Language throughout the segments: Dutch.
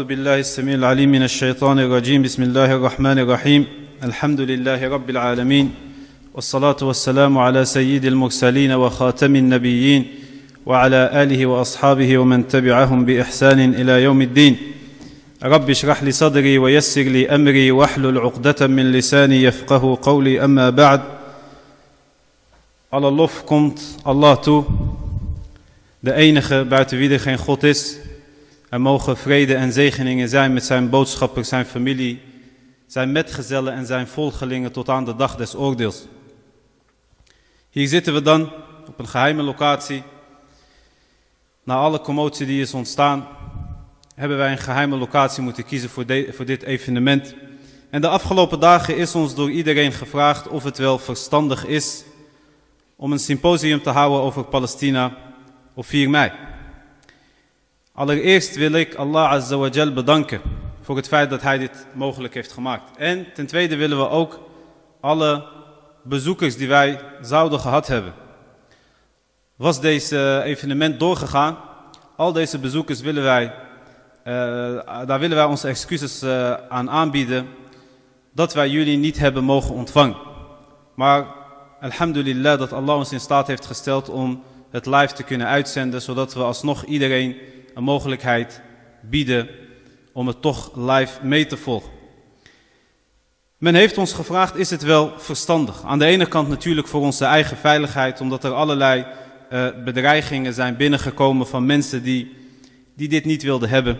أعوذ بالله السميع العليم من الشيطان الرجيم. بسم الله الرحمن الرحيم. الحمد لله رب العالمين. والصلاة والسلام على سيد المرسلين وخاتم النبيين وعلى آله وأصحابه ومن تبعهم بإحسان إلى يوم الدين. رب اشرح لي صدري ويسر لي أمري واحلل عقدة من لساني يفقه قولي. أما بعد Alle lof komt Allah toe, de enige buiten wie er geen. Er mogen vrede en zegeningen zijn met zijn boodschappers, zijn familie, zijn metgezellen en zijn volgelingen tot aan de dag des oordeels. Hier zitten we dan op een geheime locatie. Na alle commotie die is ontstaan, hebben wij een geheime locatie moeten kiezen voor, voor dit evenement. En de afgelopen dagen is ons door iedereen gevraagd of het wel verstandig is om een symposium te houden over Palestina op 4 mei. Allereerst wil ik Allah Azza bedanken voor het feit dat hij dit mogelijk heeft gemaakt. En ten tweede willen we ook alle bezoekers die wij zouden gehad hebben. Was deze evenement doorgegaan, al deze bezoekers willen wij, uh, daar willen wij onze excuses uh, aan aanbieden dat wij jullie niet hebben mogen ontvangen. Maar alhamdulillah dat Allah ons in staat heeft gesteld om het live te kunnen uitzenden, zodat we alsnog iedereen een mogelijkheid bieden om het toch live mee te volgen. Men heeft ons gevraagd, is het wel verstandig? Aan de ene kant natuurlijk voor onze eigen veiligheid, omdat er allerlei uh, bedreigingen zijn binnengekomen van mensen die, die dit niet wilden hebben.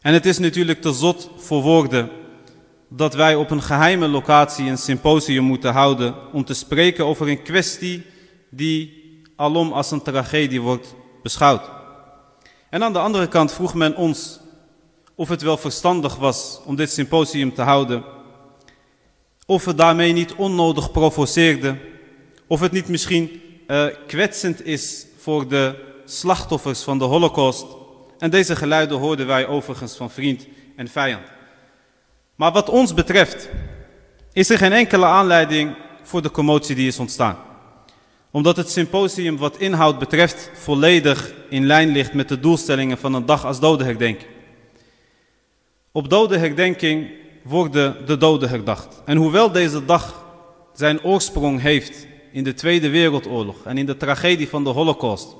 En het is natuurlijk te zot voor woorden dat wij op een geheime locatie een symposium moeten houden om te spreken over een kwestie die alom als een tragedie wordt beschouwd. En aan de andere kant vroeg men ons of het wel verstandig was om dit symposium te houden, of het daarmee niet onnodig provoceerde, of het niet misschien uh, kwetsend is voor de slachtoffers van de holocaust. En deze geluiden hoorden wij overigens van vriend en vijand. Maar wat ons betreft is er geen enkele aanleiding voor de commotie die is ontstaan. Omdat het symposium wat inhoud betreft volledig in lijn ligt met de doelstellingen van een dag als dodenherdenking. Op dodenherdenking worden de doden herdacht. En hoewel deze dag zijn oorsprong heeft in de Tweede Wereldoorlog en in de tragedie van de Holocaust.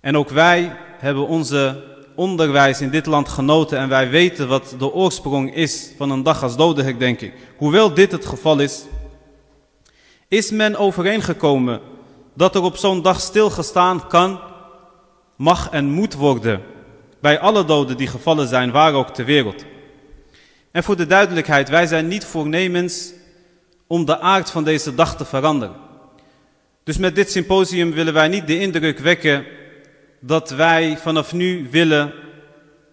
En ook wij hebben onze onderwijs in dit land genoten en wij weten wat de oorsprong is van een dag als dodenherdenking. Hoewel dit het geval is, is men overeengekomen dat er op zo'n dag stilgestaan kan, mag en moet worden bij alle doden die gevallen zijn, waar ook ter wereld. En voor de duidelijkheid, wij zijn niet voornemens om de aard van deze dag te veranderen. Dus met dit symposium willen wij niet de indruk wekken dat wij vanaf nu willen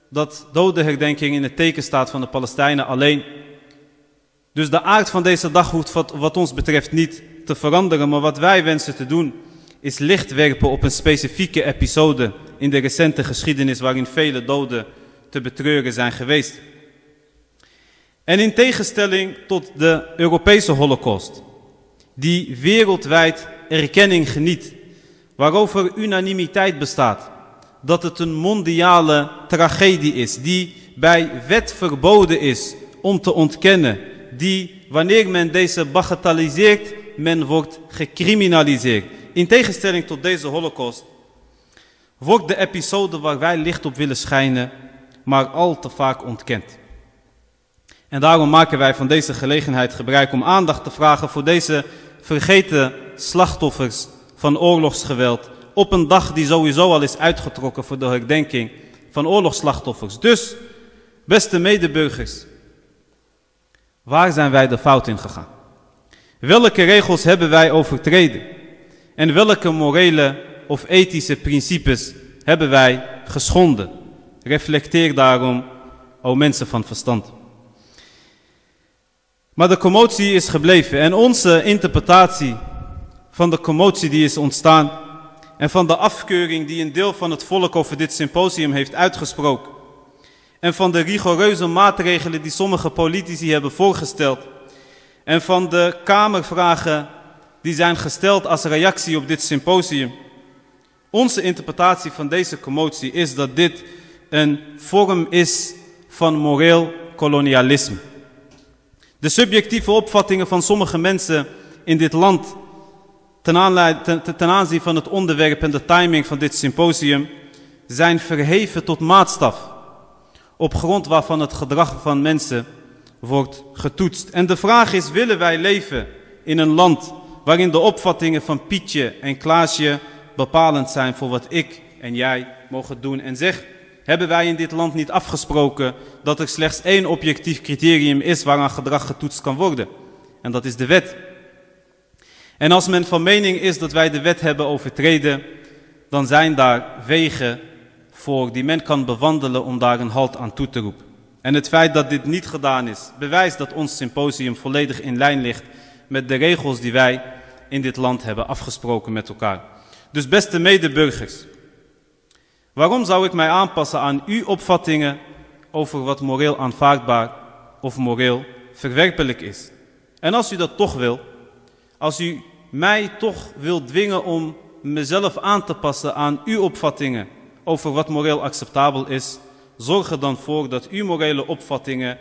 dat dodenherdenking in het teken staat van de Palestijnen alleen. Dus de aard van deze dag hoeft wat, ons betreft niet te veranderen, maar wat wij wensen te doen is licht werpen op een specifieke episode in de recente geschiedenis waarin vele doden te betreuren zijn geweest. En in tegenstelling tot de Europese holocaust, die wereldwijd erkenning geniet, waarover unanimiteit bestaat, dat het een mondiale tragedie is, die bij wet verboden is om te ontkennen, die wanneer men deze bagatelliseert, men wordt gecriminaliseerd. In tegenstelling tot deze holocaust wordt de episode waar wij licht op willen schijnen, maar al te vaak ontkend. En daarom maken wij van deze gelegenheid gebruik om aandacht te vragen voor deze vergeten slachtoffers van oorlogsgeweld. Op een dag die sowieso al is uitgetrokken voor de herdenking van oorlogsslachtoffers. Dus, beste medeburgers, waar zijn wij de fout in gegaan? Welke regels hebben wij overtreden? En welke morele of ethische principes hebben wij geschonden? Reflecteer daarom, o mensen van verstand. Maar de commotie is gebleven en onze interpretatie van de commotie die is ontstaan en van de afkeuring die een deel van het volk over dit symposium heeft uitgesproken en van de rigoureuze maatregelen die sommige politici hebben voorgesteld en van de kamervragen die zijn gesteld als reactie op dit symposium. Onze interpretatie van deze commotie is dat dit een vorm is van moreel kolonialisme. De subjectieve opvattingen van sommige mensen in dit land ten, aanzien van het onderwerp en de timing van dit symposium zijn verheven tot maatstaf, op grond waarvan het gedrag van mensen wordt getoetst. En de vraag is, willen wij leven in een land waarin de opvattingen van Pietje en Klaasje bepalend zijn voor wat ik en jij mogen doen en zeggen? Hebben wij in dit land niet afgesproken dat er slechts één objectief criterium is waaraan gedrag getoetst kan worden? En dat is de wet. En als men van mening is dat wij de wet hebben overtreden, dan zijn daar wegen voor die men kan bewandelen om daar een halt aan toe te roepen. En het feit dat dit niet gedaan is, bewijst dat ons symposium volledig in lijn ligt met de regels die wij in dit land hebben afgesproken met elkaar. Dus beste medeburgers, waarom zou ik mij aanpassen aan uw opvattingen over wat moreel aanvaardbaar of moreel verwerpelijk is? En als u dat toch wil, als u mij toch wil dwingen om mezelf aan te passen aan uw opvattingen over wat moreel acceptabel is, zorg er dan voor dat uw morele opvattingen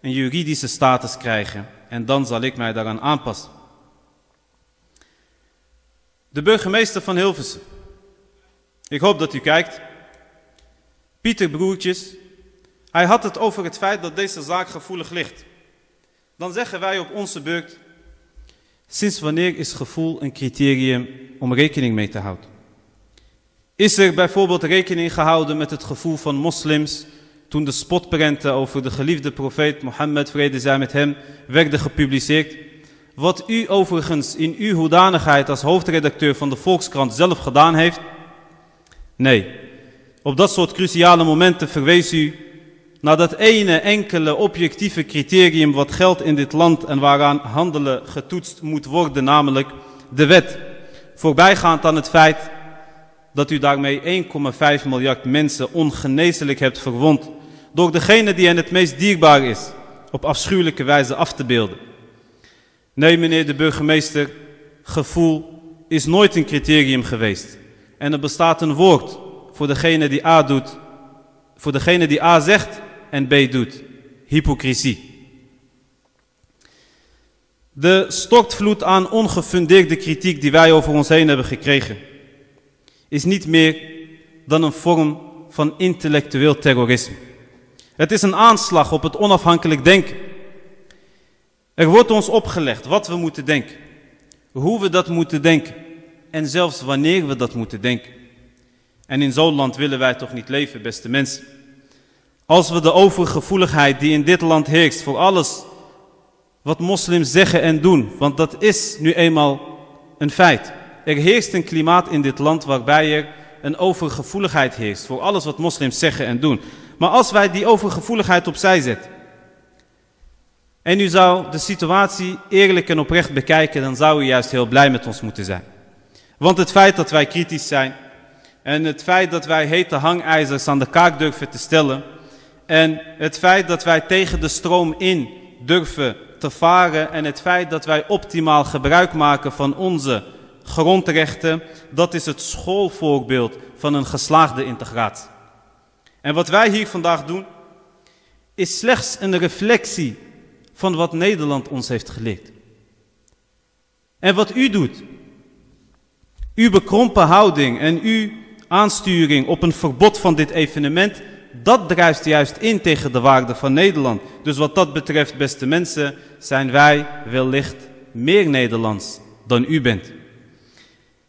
een juridische status krijgen en dan zal ik mij daaraan aanpassen. De burgemeester van Hilversum. Ik hoop dat u kijkt. Pieter Broertjes. Hij had het over het feit dat deze zaak gevoelig ligt. Dan zeggen wij op onze beurt, sinds wanneer is gevoel een criterium om rekening mee te houden? Is er bijvoorbeeld rekening gehouden met het gevoel van moslims toen de spotprenten over de geliefde profeet Mohammed, vrede zij met hem, werden gepubliceerd? Wat u overigens in uw hoedanigheid als hoofdredacteur van de Volkskrant zelf gedaan heeft? Nee, op dat soort cruciale momenten verwees u naar dat ene enkele objectieve criterium wat geldt in dit land en waaraan handelen getoetst moet worden, namelijk de wet. Voorbijgaand aan het feit dat u daarmee 1,5 miljard mensen ongeneeslijk hebt verwond door degene die hen het meest dierbaar is op afschuwelijke wijze af te beelden. Nee, meneer de burgemeester, gevoel is nooit een criterium geweest. En er bestaat een woord voor degene die A doet, voor degene die A zegt en B doet. Hypocrisie. De stortvloed aan ongefundeerde kritiek die wij over ons heen hebben gekregen, is niet meer dan een vorm van intellectueel terrorisme. Het is een aanslag op het onafhankelijk denken. Er wordt ons opgelegd wat we moeten denken, hoe we dat moeten denken en zelfs wanneer we dat moeten denken. En in zo'n land willen wij toch niet leven, beste mensen. Als we de overgevoeligheid die in dit land heerst voor alles wat moslims zeggen en doen, want dat is nu eenmaal een feit. Er heerst een klimaat in dit land waarbij er een overgevoeligheid heerst voor alles wat moslims zeggen en doen. Maar als wij die overgevoeligheid opzij zetten en u zou de situatie eerlijk en oprecht bekijken, dan zou u juist heel blij met ons moeten zijn. Want het feit dat wij kritisch zijn en het feit dat wij hete hangijzers aan de kaak durven te stellen en het feit dat wij tegen de stroom in durven te varen en het feit dat wij optimaal gebruik maken van onze grondrechten, dat is het schoolvoorbeeld van een geslaagde integratie. En wat wij hier vandaag doen, is slechts een reflectie van wat Nederland ons heeft geleerd. En wat u doet, uw bekrompen houding en uw aansturing op een verbod van dit evenement, dat drijft juist in tegen de waarde van Nederland. Dus wat dat betreft, beste mensen, zijn wij wellicht meer Nederlands dan u bent.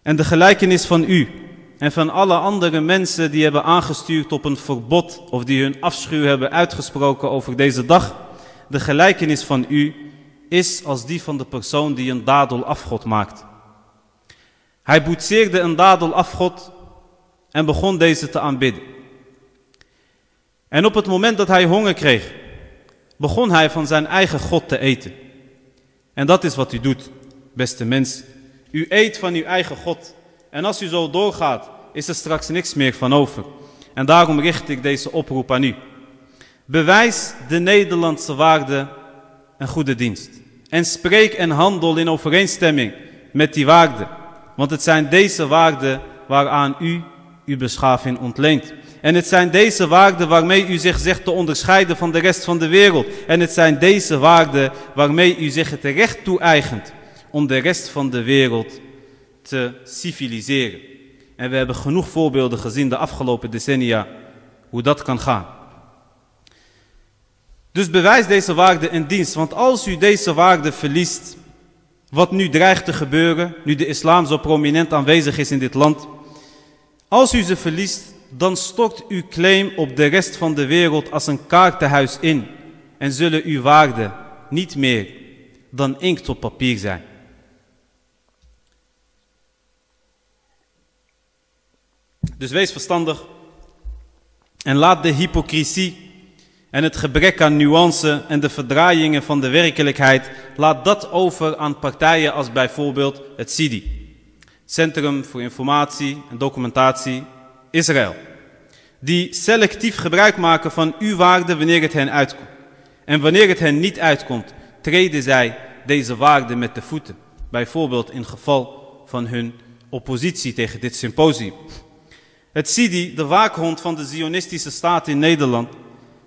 En de gelijkenis van u en van alle andere mensen die hebben aangestuurd op een verbod of die hun afschuw hebben uitgesproken over deze dag, de gelijkenis van u is als die van de persoon die een dadel afgod maakt. Hij boetseerde een dadel afgod en begon deze te aanbidden. En op het moment dat hij honger kreeg, begon hij van zijn eigen God te eten. En dat is wat u doet, beste mens. U eet van uw eigen God. En als u zo doorgaat, is er straks niks meer van over. En daarom richt ik deze oproep aan u. Bewijs de Nederlandse waarde en goede dienst. En spreek en handel in overeenstemming met die waarden. Want het zijn deze waarden waaraan u uw beschaving ontleent. En het zijn deze waarden waarmee u zich zegt te onderscheiden van de rest van de wereld. En het zijn deze waarden waarmee u zich het recht toe-eigent om de rest van de wereld te civiliseren. En we hebben genoeg voorbeelden gezien de afgelopen decennia hoe dat kan gaan. Dus bewijs deze waarde in dienst, want als u deze waarde verliest, wat nu dreigt te gebeuren, nu de islam zo prominent aanwezig is in dit land, als u ze verliest, dan stort uw claim op de rest van de wereld als een kaartenhuis in en zullen uw waarden niet meer dan inkt op papier zijn. Dus wees verstandig en laat de hypocrisie en het gebrek aan nuance en de verdraaiingen van de werkelijkheid, laat dat over aan partijen als bijvoorbeeld het CIDI, Centrum voor Informatie en Documentatie Israël, die selectief gebruik maken van uw waarde wanneer het hen uitkomt. En wanneer het hen niet uitkomt, treden zij deze waarde met de voeten, bijvoorbeeld in geval van hun oppositie tegen dit symposium. Het SIDI, de waakhond van de Zionistische staat in Nederland,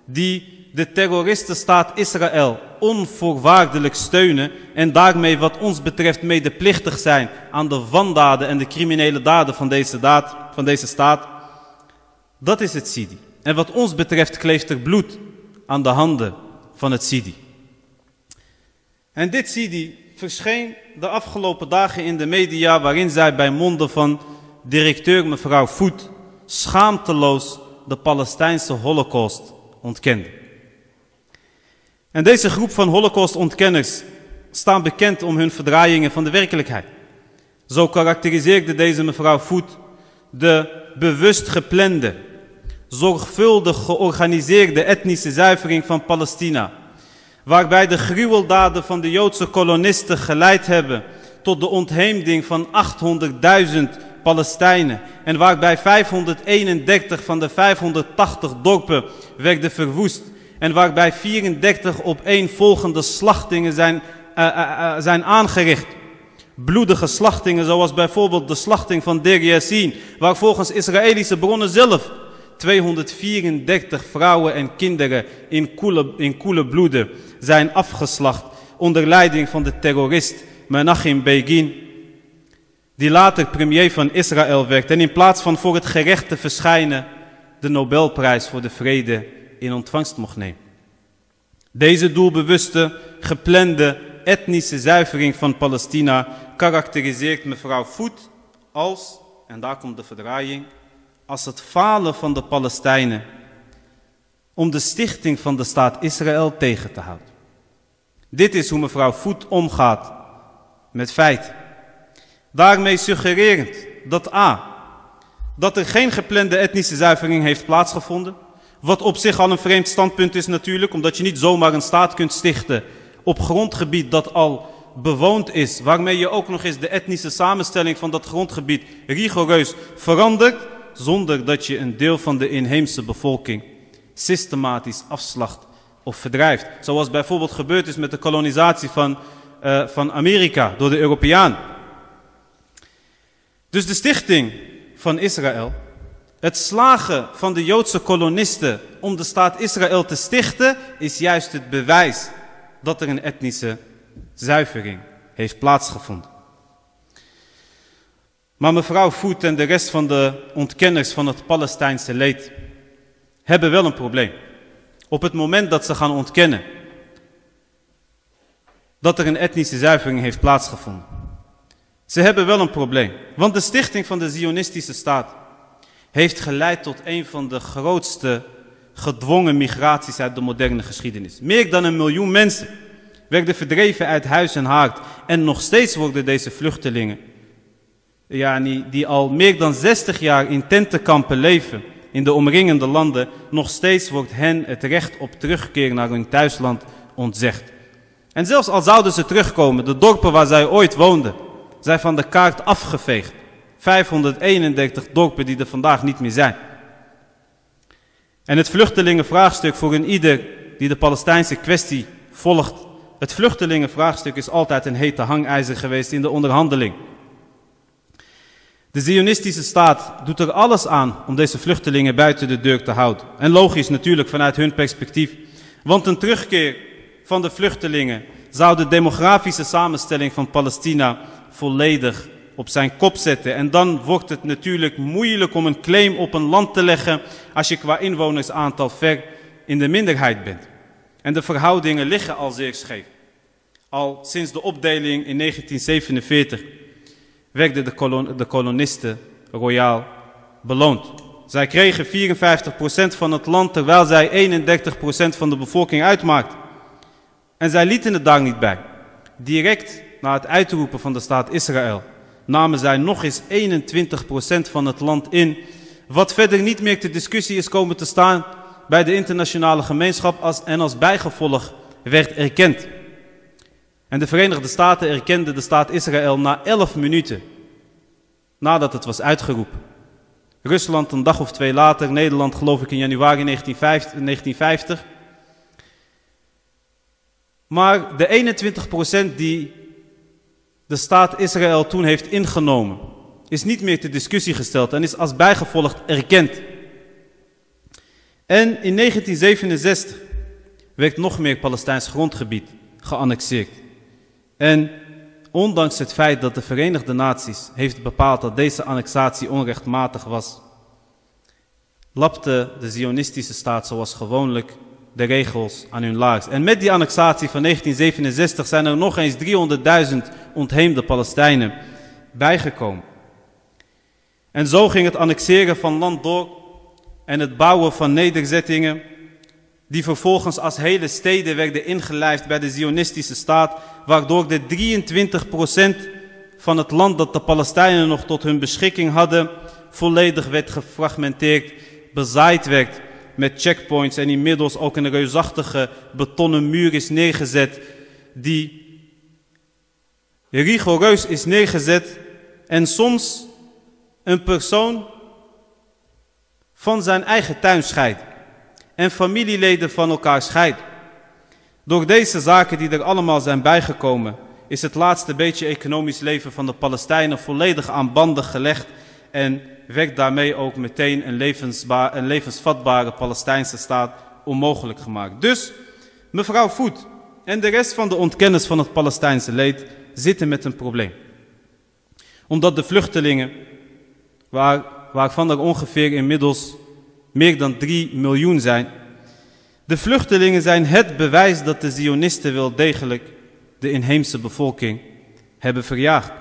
die de terroristenstaat Israël onvoorwaardelijk steunen en daarmee wat ons betreft medeplichtig zijn aan de wandaden en de criminele daden van deze, daad, van deze staat. Dat is het Sidi. En wat ons betreft kleeft er bloed aan de handen van het Sidi. En dit Sidi verscheen de afgelopen dagen in de media waarin zij bij monden van directeur mevrouw Voet schaamteloos de Palestijnse holocaust ontkende. En deze groep van holocaustontkenners staan bekend om hun verdraaiingen van de werkelijkheid. Zo karakteriseerde deze mevrouw Voet de bewust geplande, zorgvuldig georganiseerde etnische zuivering van Palestina, waarbij de gruweldaden van de Joodse kolonisten geleid hebben tot de ontheemding van 800.000 Palestijnen. En waarbij 531 van de 580 dorpen werden verwoest. En waarbij 34 op één volgende slachtingen zijn, uh, zijn aangericht. Bloedige slachtingen zoals bijvoorbeeld de slachting van Deir Yassin, waar volgens Israëlische bronnen zelf 234 vrouwen en kinderen in koele, in koele bloeden zijn afgeslacht onder leiding van de terrorist Menachem Begin die later premier van Israël werd en in plaats van voor het gerecht te verschijnen, de Nobelprijs voor de vrede in ontvangst mocht nemen. Deze doelbewuste, geplande etnische zuivering van Palestina karakteriseert mevrouw Voet als, en daar komt de verdraaiing, als het falen van de Palestijnen om de stichting van de staat Israël tegen te houden. Dit is hoe mevrouw Voet omgaat met feiten. Daarmee suggererend dat A. dat er geen geplande etnische zuivering heeft plaatsgevonden. Wat op zich al een vreemd standpunt is natuurlijk, omdat je niet zomaar een staat kunt stichten op grondgebied dat al bewoond is, waarmee je ook nog eens de etnische samenstelling van dat grondgebied rigoureus verandert, zonder dat je een deel van de inheemse bevolking systematisch afslacht of verdrijft. Zoals bijvoorbeeld gebeurd is met de kolonisatie van, uh, van Amerika door de Europeanen. Dus de stichting van Israël, het slagen van de Joodse kolonisten om de staat Israël te stichten, is juist het bewijs dat er een etnische zuivering heeft plaatsgevonden. Maar mevrouw Voet en de rest van de ontkenners van het Palestijnse leed hebben wel een probleem. Op het moment dat ze gaan ontkennen dat er een etnische zuivering heeft plaatsgevonden, ze hebben wel een probleem. Want de stichting van de Zionistische staat heeft geleid tot een van de grootste gedwongen migraties uit de moderne geschiedenis. Meer dan een miljoen mensen werden verdreven uit huis en haard. En nog steeds worden deze vluchtelingen, ja, die al meer dan 60 jaar in tentenkampen leven in de omringende landen, nog steeds wordt hen het recht op terugkeer naar hun thuisland ontzegd. En zelfs al zouden ze terugkomen, de dorpen waar zij ooit woonden, zijn van de kaart afgeveegd. 531 dorpen die er vandaag niet meer zijn. En het vluchtelingenvraagstuk voor een ieder die de Palestijnse kwestie volgt. Het vluchtelingenvraagstuk is altijd een hete hangijzer geweest in de onderhandeling. De Zionistische staat doet er alles aan om deze vluchtelingen buiten de deur te houden. En logisch natuurlijk vanuit hun perspectief. Want een terugkeer van de vluchtelingen zou de demografische samenstelling van Palestina volledig op zijn kop zetten. En dan wordt het natuurlijk moeilijk om een claim op een land te leggen als je qua inwonersaantal ver in de minderheid bent. En de verhoudingen liggen al zeer scheef. Al sinds de opdeling in 1947 werden de, kolon de kolonisten royaal beloond. Zij kregen 54% van het land terwijl zij 31% van de bevolking uitmaakten. En zij lieten het daar niet bij. Direct na het uitroepen van de staat Israël namen zij nog eens 21% van het land in. Wat verder niet meer ter discussie is komen te staan bij de internationale gemeenschap als, en als bijgevolg werd erkend. En de Verenigde Staten erkenden de staat Israël na 11 minuten nadat het was uitgeroepen. Rusland een dag of twee later, Nederland geloof ik in januari 1950. Maar de 21% die de staat Israël toen heeft ingenomen, is niet meer ter discussie gesteld en is als bijgevolg erkend. En in 1967 werd nog meer Palestijns grondgebied geannexeerd. En ondanks het feit dat de Verenigde Naties heeft bepaald dat deze annexatie onrechtmatig was, lapte de Zionistische staat zoals gewoonlijk de regels aan hun laars. En met die annexatie van 1967 zijn er nog eens 300.000 ontheemde Palestijnen bijgekomen. En zo ging het annexeren van land door en het bouwen van nederzettingen die vervolgens als hele steden werden ingelijfd bij de Zionistische staat, waardoor de 23% van het land dat de Palestijnen nog tot hun beschikking hadden, volledig werd gefragmenteerd, bezaaid werd met checkpoints en inmiddels ook een reusachtige betonnen muur is neergezet, die rigoureus is neergezet en soms een persoon van zijn eigen tuin scheidt en familieleden van elkaar scheidt. Door deze zaken die er allemaal zijn bijgekomen, is het laatste beetje economisch leven van de Palestijnen volledig aan banden gelegd en werd daarmee ook meteen een, een levensvatbare Palestijnse staat onmogelijk gemaakt. Dus mevrouw Voet en de rest van de ontkenners van het Palestijnse leed zitten met een probleem. Omdat de vluchtelingen, waar, waarvan er ongeveer inmiddels meer dan 3 miljoen zijn. De vluchtelingen zijn het bewijs dat de Zionisten wel degelijk de inheemse bevolking hebben verjaagd.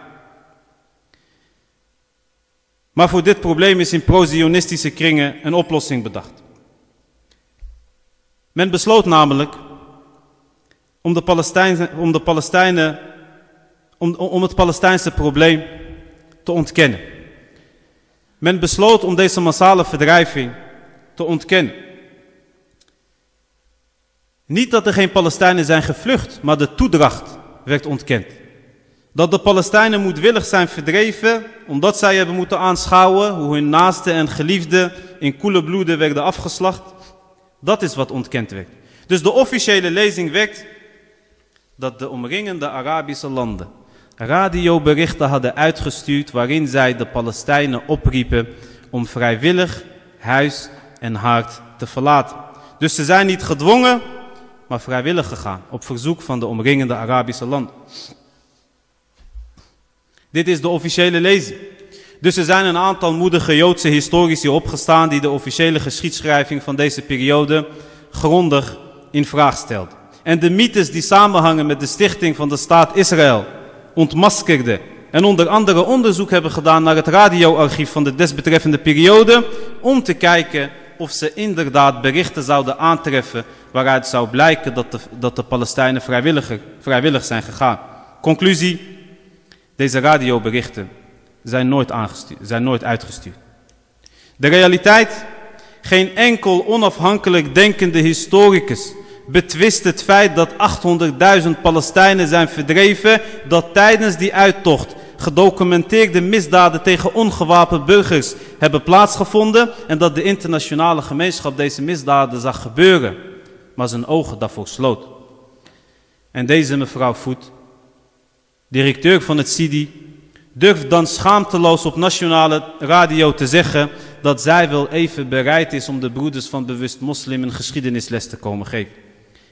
Maar voor dit probleem is in pro-Zionistische kringen een oplossing bedacht. Men besloot namelijk om, de Palestijnen, om, de Palestijnen, om, om het Palestijnse probleem te ontkennen. Men besloot om deze massale verdrijving te ontkennen. Niet dat er geen Palestijnen zijn gevlucht, maar de toedracht werd ontkend. Dat de Palestijnen moedwillig zijn verdreven, omdat zij hebben moeten aanschouwen hoe hun naasten en geliefden in koele bloeden werden afgeslacht. Dat is wat ontkend werd. Dus de officiële lezing werd dat de omringende Arabische landen radioberichten hadden uitgestuurd waarin zij de Palestijnen opriepen om vrijwillig huis en hart te verlaten. Dus ze zijn niet gedwongen, maar vrijwillig gegaan op verzoek van de omringende Arabische landen. Dit is de officiële lezing. Dus er zijn een aantal moedige Joodse historici opgestaan die de officiële geschiedschrijving van deze periode grondig in vraag stelden. En de mythes die samenhangen met de stichting van de staat Israël ontmaskerden en onder andere onderzoek hebben gedaan naar het radioarchief van de desbetreffende periode om te kijken of ze inderdaad berichten zouden aantreffen waaruit zou blijken dat de, Palestijnen vrijwillig zijn gegaan. Conclusie, deze radioberichten zijn nooit, zijn nooit uitgestuurd. De realiteit, geen enkel onafhankelijk denkende historicus betwist het feit dat 800.000 Palestijnen zijn verdreven, dat tijdens die uittocht gedocumenteerde misdaden tegen ongewapend burgers hebben plaatsgevonden en dat de internationale gemeenschap deze misdaden zag gebeuren, maar zijn ogen daarvoor sloot. En deze mevrouw Voet, directeur van het CIDI, durft dan schaamteloos op nationale radio te zeggen dat zij wel even bereid is om de broeders van bewust moslim een geschiedenisles te komen geven.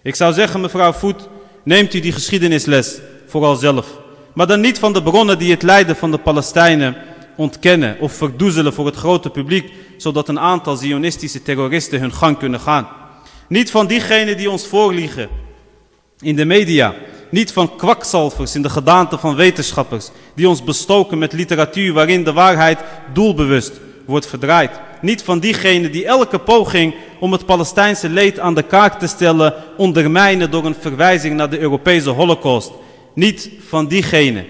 Ik zou zeggen, mevrouw Voet, neemt u die geschiedenisles vooral zelf. Maar dan niet van de bronnen die het lijden van de Palestijnen ontkennen of verdoezelen voor het grote publiek, zodat een aantal zionistische terroristen hun gang kunnen gaan. Niet van diegenen die ons voorliegen in de media. Niet van kwakzalvers in de gedaante van wetenschappers die ons bestoken met literatuur waarin de waarheid doelbewust wordt verdraaid. Niet van diegenen die elke poging om het Palestijnse leed aan de kaak te stellen ondermijnen door een verwijzing naar de Europese holocaust. Niet van diegenen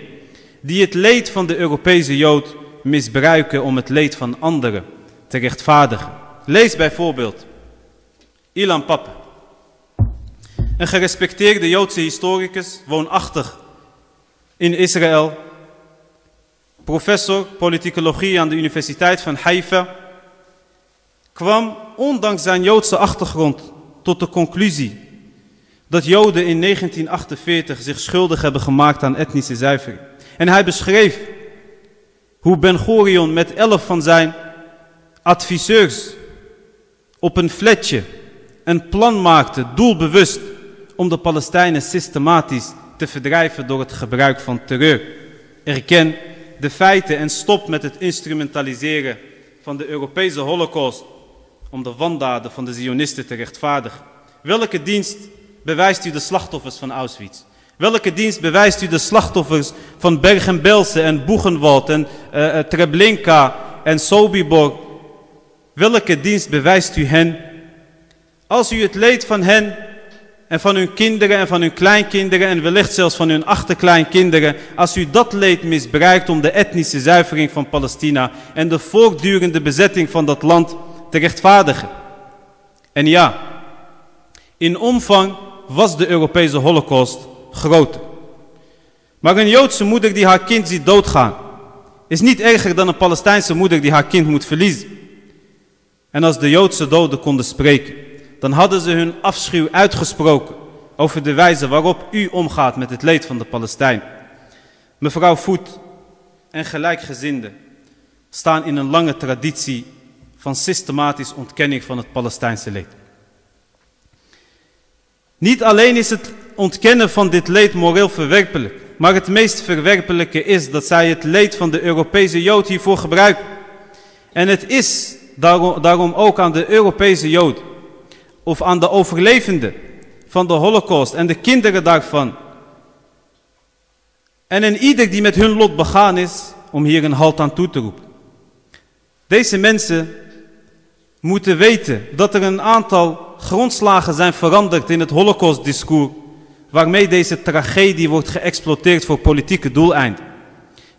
die het leed van de Europese Jood misbruiken om het leed van anderen te rechtvaardigen. Lees bijvoorbeeld Ilan Pappe, een gerespecteerde Joodse historicus, woonachtig in Israël, professor politicologie aan de Universiteit van Haifa, kwam ondanks zijn Joodse achtergrond tot de conclusie dat Joden in 1948 zich schuldig hebben gemaakt aan etnische zuivering. En hij beschreef hoe Ben Gurion met elf van zijn adviseurs op een fletje een plan maakte, doelbewust, om de Palestijnen systematisch te verdrijven door het gebruik van terreur. Erken de feiten en stop met het instrumentaliseren van de Europese holocaust om de wandaden van de Zionisten te rechtvaardigen. Welke dienst bewijst u de slachtoffers van Auschwitz? Welke dienst bewijst u de slachtoffers van Bergen-Belsen en Buchenwald en uh, Treblinka en Sobibor? Welke dienst bewijst u hen? Als u het leed van hen en van hun kinderen en van hun kleinkinderen en wellicht zelfs van hun achterkleinkinderen, als u dat leed misbruikt om de etnische zuivering van Palestina en de voortdurende bezetting van dat land te rechtvaardigen. En ja, in omvang was de Europese holocaust groter. Maar een Joodse moeder die haar kind ziet doodgaan, is niet erger dan een Palestijnse moeder die haar kind moet verliezen. En als de Joodse doden konden spreken, dan hadden ze hun afschuw uitgesproken over de wijze waarop u omgaat met het leed van de Palestijn. Mevrouw Voet en gelijkgezinden staan in een lange traditie van systematisch ontkenning van het Palestijnse leed. Niet alleen is het ontkennen van dit leed moreel verwerpelijk, maar het meest verwerpelijke is dat zij het leed van de Europese Jood hiervoor gebruiken. En het is daarom, daarom ook aan de Europese Jood of aan de overlevenden van de Holocaust en de kinderen daarvan. En in ieder die met hun lot begaan is, om hier een halt aan toe te roepen. Deze mensen moeten weten dat er een aantal grondslagen zijn veranderd in het Holocaust-discours, waarmee deze tragedie wordt geëxploiteerd voor politieke doeleinden.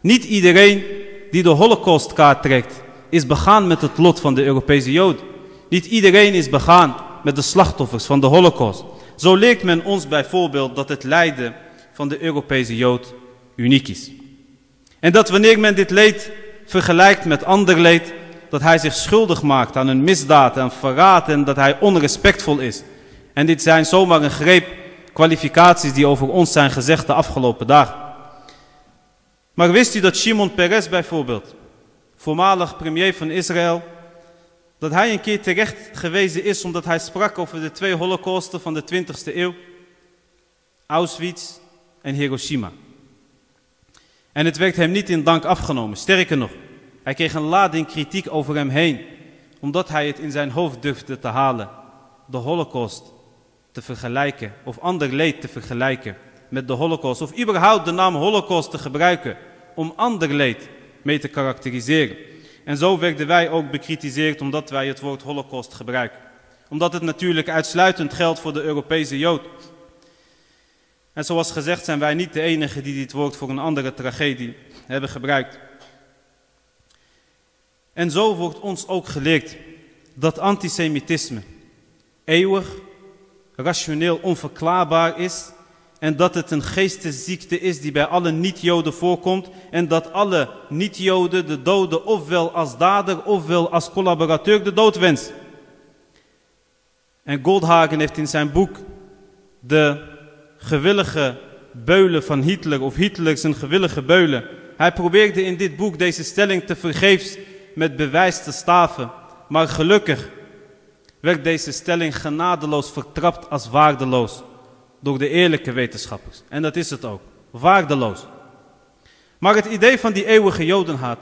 Niet iedereen die de Holocaustkaart trekt, is begaan met het lot van de Europese Jood. Niet iedereen is begaan met de slachtoffers van de Holocaust. Zo leert men ons bijvoorbeeld dat het lijden van de Europese Jood uniek is. En dat wanneer men dit leed vergelijkt met ander leed, dat hij zich schuldig maakt aan een misdaad en verraad en dat hij onrespectvol is. En dit zijn zomaar een greep kwalificaties die over ons zijn gezegd de afgelopen dagen. Maar wist u dat Shimon Peres bijvoorbeeld, voormalig premier van Israël, dat hij een keer terecht gewezen is omdat hij sprak over de twee holocausten van de 20e eeuw, Auschwitz en Hiroshima. En het werd hem niet in dank afgenomen. Sterker nog, hij kreeg een lading kritiek over hem heen, omdat hij het in zijn hoofd durfde te halen, de holocaust te vergelijken, of ander leed te vergelijken met de holocaust, of überhaupt de naam holocaust te gebruiken om ander leed mee te karakteriseren. En zo werden wij ook bekritiseerd omdat wij het woord holocaust gebruiken. Omdat het natuurlijk uitsluitend geldt voor de Europese Jood. En zoals gezegd zijn wij niet de enigen die dit woord voor een andere tragedie hebben gebruikt. En zo wordt ons ook geleerd dat antisemitisme eeuwig, rationeel onverklaarbaar is en dat het een geestesziekte is die bij alle niet-Joden voorkomt en dat alle niet-Joden de doden ofwel als dader ofwel als collaborateur de dood wensen. En Goldhagen heeft in zijn boek de gewillige beulen van Hitler of Hitler zijn gewillige beulen Hij probeerde in dit boek deze stelling te vergeefs met bewijs te staven. Maar gelukkig werd deze stelling genadeloos vertrapt als waardeloos door de eerlijke wetenschappers. En dat is het ook, waardeloos. Maar het idee van die eeuwige jodenhaat,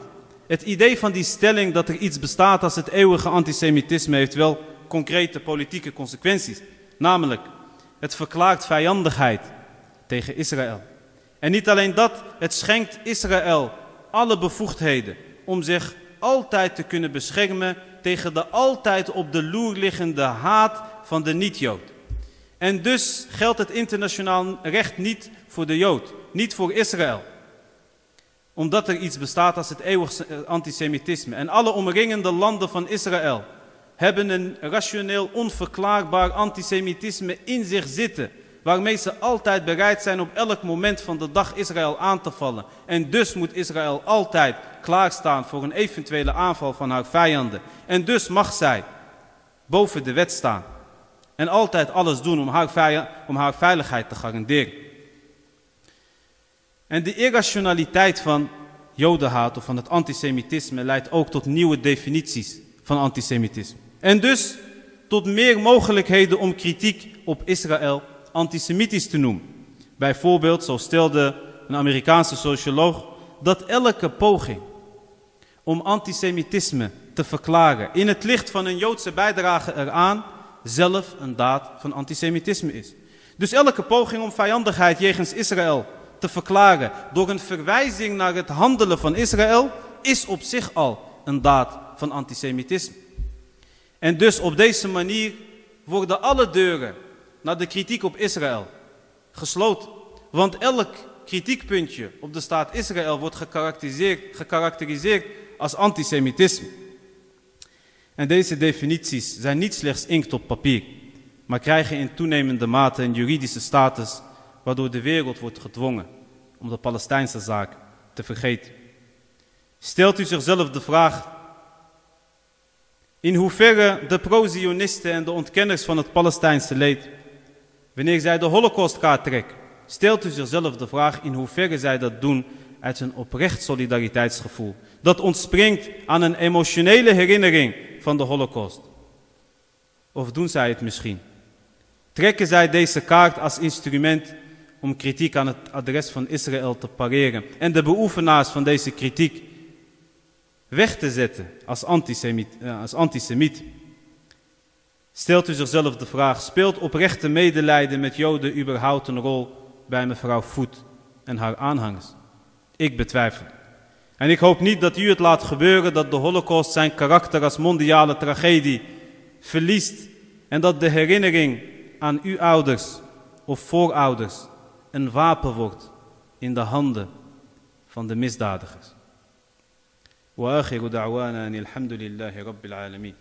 het idee van die stelling dat er iets bestaat als het eeuwige antisemitisme heeft wel concrete politieke consequenties. Namelijk, het verklaart vijandigheid tegen Israël. En niet alleen dat, het schenkt Israël alle bevoegdheden om zich altijd te kunnen beschermen tegen de altijd op de loer liggende haat van de niet-Jood. En dus geldt het internationaal recht niet voor de Jood, niet voor Israël. Omdat er iets bestaat als het eeuwig antisemitisme. En alle omringende landen van Israël hebben een rationeel onverklaarbaar antisemitisme in zich zitten. Waarmee ze altijd bereid zijn op elk moment van de dag Israël aan te vallen. En dus moet Israël altijd klaarstaan voor een eventuele aanval van haar vijanden. En dus mag zij boven de wet staan. En altijd alles doen om haar, om haar veiligheid te garanderen. En de irrationaliteit van jodenhaat of van het antisemitisme leidt ook tot nieuwe definities van antisemitisme. En dus tot meer mogelijkheden om kritiek op Israël antisemitisch te noemen. Bijvoorbeeld, zo stelde een Amerikaanse socioloog, dat elke poging om antisemitisme te verklaren in het licht van een Joodse bijdrage eraan zelf een daad van antisemitisme is. Dus elke poging om vijandigheid jegens Israël te verklaren door een verwijzing naar het handelen van Israël is op zich al een daad van antisemitisme. En dus op deze manier worden alle deuren naar de kritiek op Israël gesloten. Want elk kritiekpuntje op de staat Israël wordt gekarakteriseerd, gekarakteriseerd als antisemitisme. En deze definities zijn niet slechts inkt op papier, maar krijgen in toenemende mate een juridische status, waardoor de wereld wordt gedwongen om de Palestijnse zaak te vergeten. Stelt u zichzelf de vraag in hoeverre de pro-Zionisten en de ontkenners van het Palestijnse leed, wanneer zij de holocaustkaart trekken, stelt u zichzelf de vraag in hoeverre zij dat doen uit een oprecht solidariteitsgevoel. Dat ontspringt aan een emotionele herinnering van de holocaust. Of doen zij het misschien? Trekken zij deze kaart als instrument om kritiek aan het adres van Israël te pareren en de beoefenaars van deze kritiek weg te zetten als antisemiet. Eh, als antisemiet. Stelt u zichzelf de vraag, speelt oprechte medelijden met Joden überhaupt een rol bij mevrouw Voet en haar aanhangers? Ik betwijfel. En ik hoop niet dat u het laat gebeuren dat de holocaust zijn karakter als mondiale tragedie verliest en dat de herinnering aan uw ouders of voorouders een wapen wordt in de handen van de misdadigers. وآخر دعوانا أن الحمد لله رب العالمين